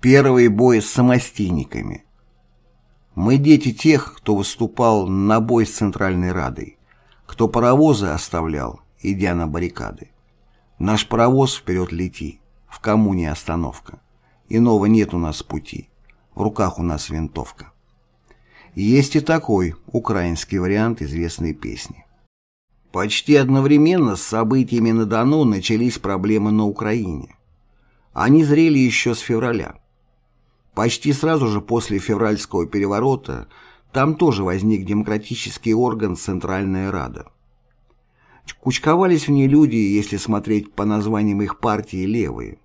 Первый бой с самостийниками. Мы дети тех, кто выступал на бой с Центральной Радой, кто паровозы оставлял, идя на баррикады. Наш паровоз вперед лети, в коммуне остановка. Иного нет у нас пути, в руках у нас винтовка. Есть и такой украинский вариант известной песни. Почти одновременно с событиями на Дону начались проблемы на Украине. Они зрели еще с февраля. Почти сразу же после февральского переворота там тоже возник демократический орган Центральная Рада. Кучковались в ней люди, если смотреть по названиям их партии, левые.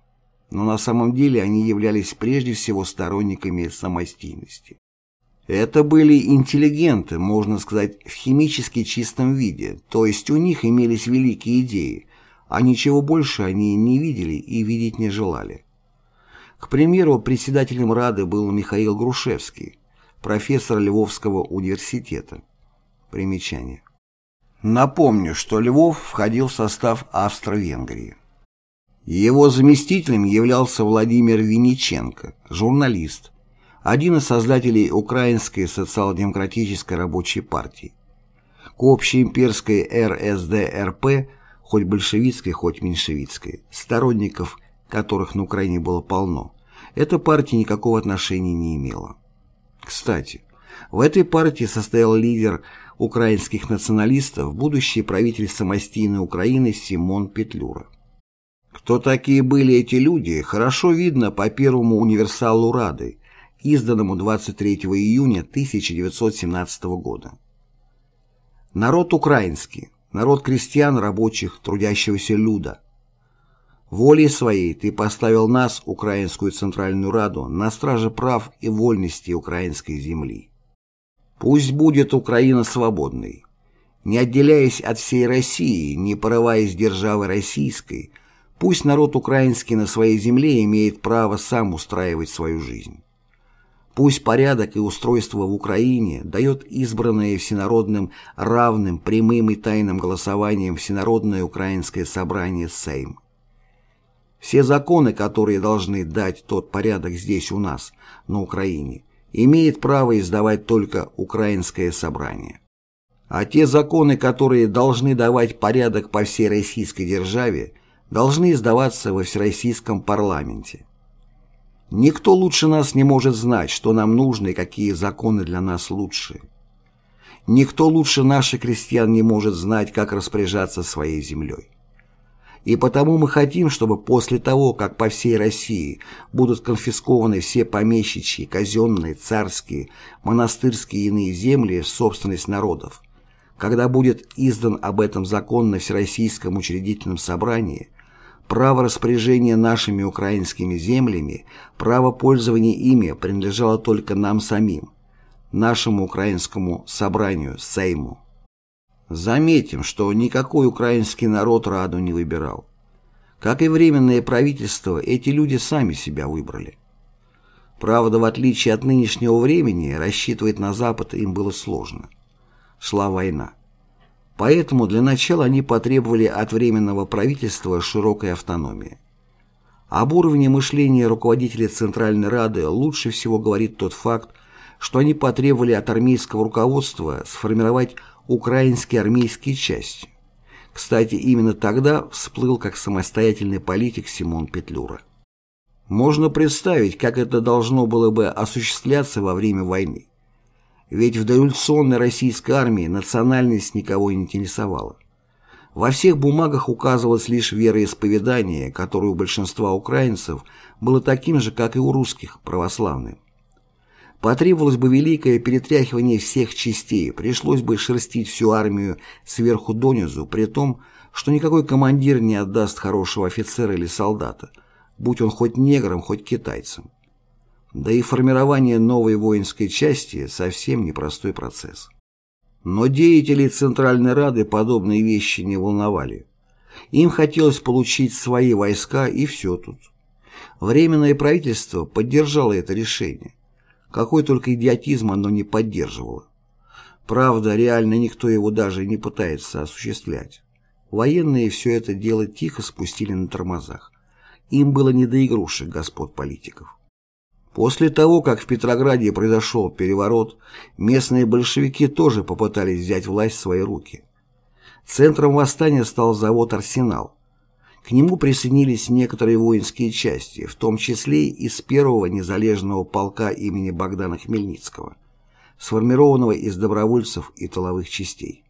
Но на самом деле они являлись прежде всего сторонниками самостийности. Это были интеллигенты, можно сказать, в химически чистом виде, то есть у них имелись великие идеи, а ничего больше они не видели и видеть не желали. К примеру, председателем Рады был Михаил Грушевский, профессор Львовского университета. Примечание. Напомню, что Львов входил в состав Австро-Венгрии. Его заместителем являлся Владимир Винниченко, журналист, один из создателей Украинской социал-демократической рабочей партии. К общеимперской РСДРП, хоть большевистской, хоть меньшевистской, сторонников которых на Украине было полно, эта партия никакого отношения не имела. Кстати, в этой партии состоял лидер украинских националистов, будущий правитель самостийной Украины Симон Петлюра. Кто такие были эти люди, хорошо видно по первому универсалу Рады, изданному 23 июня 1917 года. Народ украинский, народ крестьян, рабочих, трудящегося люда, Волей своей ты поставил нас, Украинскую Центральную Раду, на страже прав и вольности украинской земли. Пусть будет Украина свободной. Не отделяясь от всей России, не порываясь державы российской, пусть народ украинский на своей земле имеет право сам устраивать свою жизнь. Пусть порядок и устройство в Украине дает избранное всенародным равным, прямым и тайным голосованием Всенародное Украинское Собрание Сейм. Все законы, которые должны дать тот порядок здесь у нас, на Украине, имеет право издавать только Украинское собрание. А те законы, которые должны давать порядок по всей российской державе, должны издаваться во Всероссийском парламенте. Никто лучше нас не может знать, что нам нужно и какие законы для нас лучшие. Никто лучше наших крестьян не может знать, как распоряжаться своей землей. И потому мы хотим, чтобы после того, как по всей России будут конфискованы все помещичьи, казенные, царские, монастырские и иные земли в собственность народов, когда будет издан об этом закон на Всероссийском учредительном собрании, право распоряжения нашими украинскими землями, право пользования ими принадлежало только нам самим, нашему украинскому собранию, Сейму. Заметим, что никакой украинский народ Раду не выбирал. Как и Временное правительство, эти люди сами себя выбрали. Правда, в отличие от нынешнего времени, рассчитывать на Запад им было сложно. Шла война. Поэтому для начала они потребовали от Временного правительства широкой автономии. Об уровне мышления руководителей Центральной Рады лучше всего говорит тот факт, что они потребовали от армейского руководства сформировать украинские армейские части. Кстати, именно тогда всплыл как самостоятельный политик Симон Петлюра. Можно представить, как это должно было бы осуществляться во время войны. Ведь в дореволюционной российской армии национальность никого не интересовала. Во всех бумагах указывалось лишь вероисповедание, которое у большинства украинцев было таким же, как и у русских, православным. Потребовалось бы великое перетряхивание всех частей, пришлось бы шерстить всю армию сверху донизу, при том, что никакой командир не отдаст хорошего офицера или солдата, будь он хоть негром, хоть китайцем. Да и формирование новой воинской части совсем непростой процесс. Но деятелей Центральной Рады подобные вещи не волновали. Им хотелось получить свои войска и все тут. Временное правительство поддержало это решение. Какой только идиотизм оно не поддерживало. Правда, реально никто его даже не пытается осуществлять. Военные все это дело тихо спустили на тормозах. Им было не до игрушек господ политиков. После того, как в Петрограде произошел переворот, местные большевики тоже попытались взять власть в свои руки. Центром восстания стал завод «Арсенал». К нему присоединились некоторые воинские части, в том числе из первого незалежного полка имени Богдана Хмельницкого, сформированного из добровольцев и тыловых частей.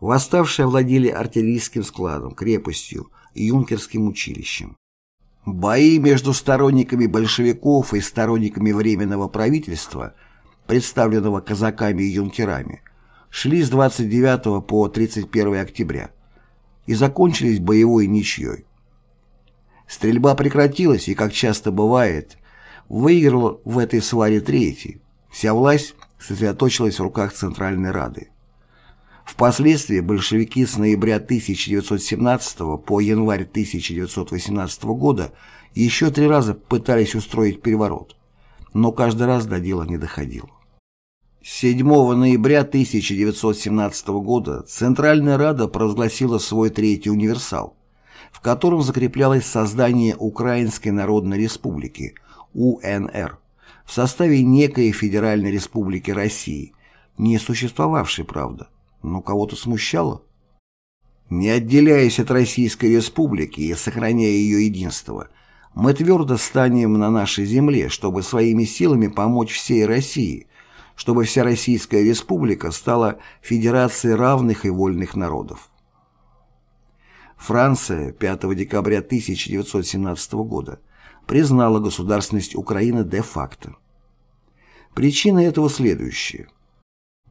Восставшие овладели артиллерийским складом, крепостью и юнкерским училищем. Бои между сторонниками большевиков и сторонниками Временного правительства, представленного казаками и юнкерами, шли с 29 по 31 октября и закончились боевой ничьей. Стрельба прекратилась, и, как часто бывает, выиграл в этой сваре третий. Вся власть сосредоточилась в руках Центральной Рады. Впоследствии большевики с ноября 1917 по январь 1918 года еще три раза пытались устроить переворот, но каждый раз до дела не доходило. 7 ноября 1917 года Центральная Рада провозгласила свой третий универсал, в котором закреплялось создание Украинской Народной Республики, УНР, в составе некой Федеральной Республики России, не существовавшей, правда но кого-то смущало. Не отделяясь от Российской Республики и сохраняя ее единство, мы твердо станем на нашей земле, чтобы своими силами помочь всей России, чтобы вся Российская Республика стала федерацией равных и вольных народов. Франция 5 декабря 1917 года признала государственность Украины де-факто. Причина этого следующая.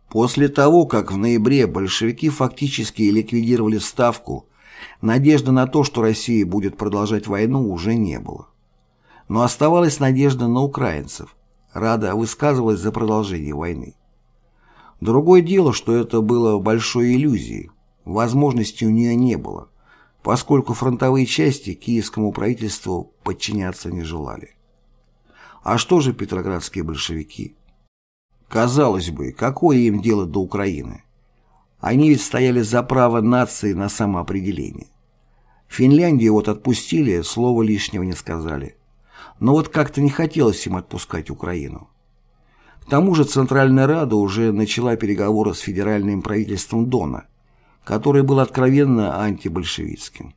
После того, как в ноябре большевики фактически ликвидировали Ставку, надежды на то, что Россия будет продолжать войну, уже не было. Но оставалась надежда на украинцев. Рада высказывалась за продолжение войны. Другое дело, что это было большой иллюзией. Возможности у нее не было, поскольку фронтовые части киевскому правительству подчиняться не желали. А что же петроградские большевики? Казалось бы, какое им дело до Украины? Они ведь стояли за право нации на самоопределение. Финляндию вот отпустили, слова лишнего не сказали. Но вот как-то не хотелось им отпускать Украину. К тому же Центральная Рада уже начала переговоры с федеральным правительством Дона, который был откровенно антибольшевистским.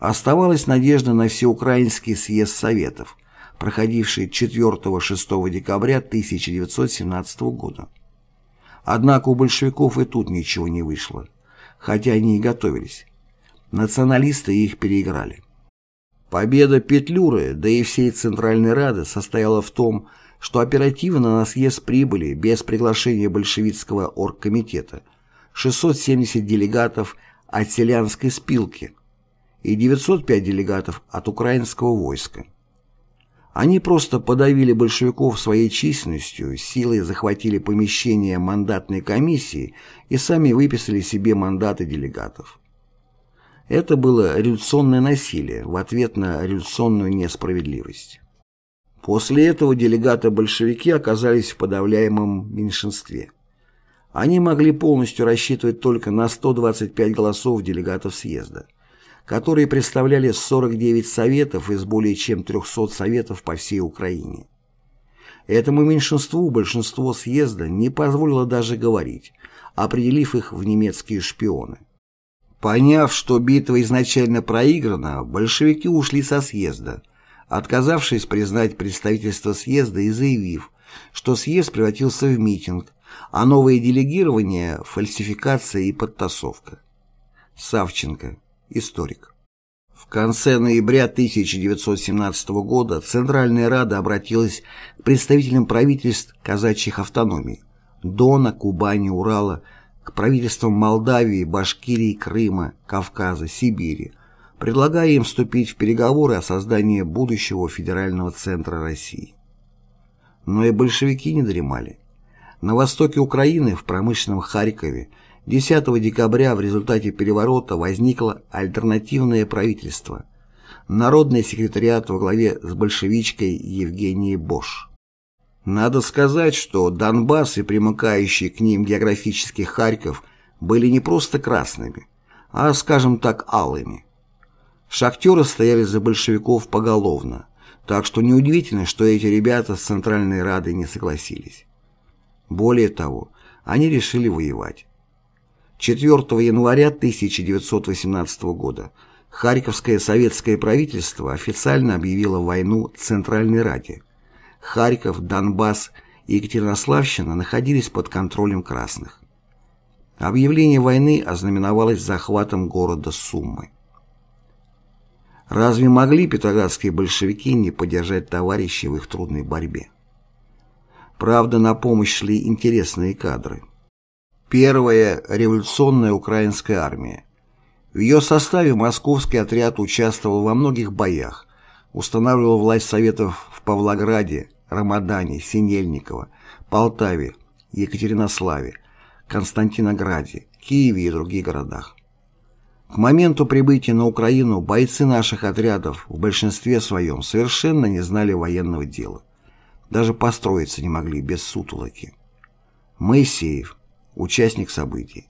Оставалась надежда на всеукраинский съезд Советов, проходивший 4-6 декабря 1917 года. Однако у большевиков и тут ничего не вышло, хотя они и готовились. Националисты их переиграли. Победа Петлюры, да и всей Центральной Рады состояла в том, что оперативно на съезд прибыли без приглашения большевистского оргкомитета 670 делегатов от селянской спилки и 905 делегатов от украинского войска. Они просто подавили большевиков своей численностью, силой захватили помещение мандатной комиссии и сами выписали себе мандаты делегатов. Это было революционное насилие в ответ на революционную несправедливость. После этого делегаты-большевики оказались в подавляемом меньшинстве. Они могли полностью рассчитывать только на 125 голосов делегатов съезда которые представляли 49 советов из более чем 300 советов по всей Украине. Этому меньшинству большинство съезда не позволило даже говорить, определив их в немецкие шпионы. Поняв, что битва изначально проиграна, большевики ушли со съезда, отказавшись признать представительство съезда и заявив, что съезд превратился в митинг, а новое делегирование – фальсификация и подтасовка. Савченко историк. В конце ноября 1917 года Центральная Рада обратилась к представителям правительств казачьих автономий Дона, Кубани, Урала, к правительствам Молдавии, Башкирии, Крыма, Кавказа, Сибири, предлагая им вступить в переговоры о создании будущего федерального центра России. Но и большевики не дремали. На востоке Украины, в промышленном Харькове, 10 декабря в результате переворота возникло альтернативное правительство, Народный секретариат во главе с большевичкой Евгенией Бош. Надо сказать, что Донбасс и примыкающий к ним географический Харьков были не просто красными, а, скажем так, алыми. Шахтеры стояли за большевиков поголовно, Так что неудивительно, что эти ребята с Центральной Радой не согласились. Более того, они решили воевать. 4 января 1918 года Харьковское советское правительство официально объявило войну Центральной Раде. Харьков, Донбасс и Екатеринославщина находились под контролем красных. Объявление войны ознаменовалось захватом города Суммы. Разве могли петроградские большевики не поддержать товарищей в их трудной борьбе? Правда, на помощь шли интересные кадры. Первая революционная украинская армия. В ее составе московский отряд участвовал во многих боях, устанавливал власть Советов в Павлограде, Рамадане, Синельниково, Полтаве, Екатеринославе, Константинограде, Киеве и других городах. К моменту прибытия на Украину бойцы наших отрядов в большинстве своем совершенно не знали военного дела. Даже построиться не могли без сутолоки. Моисеев, участник событий.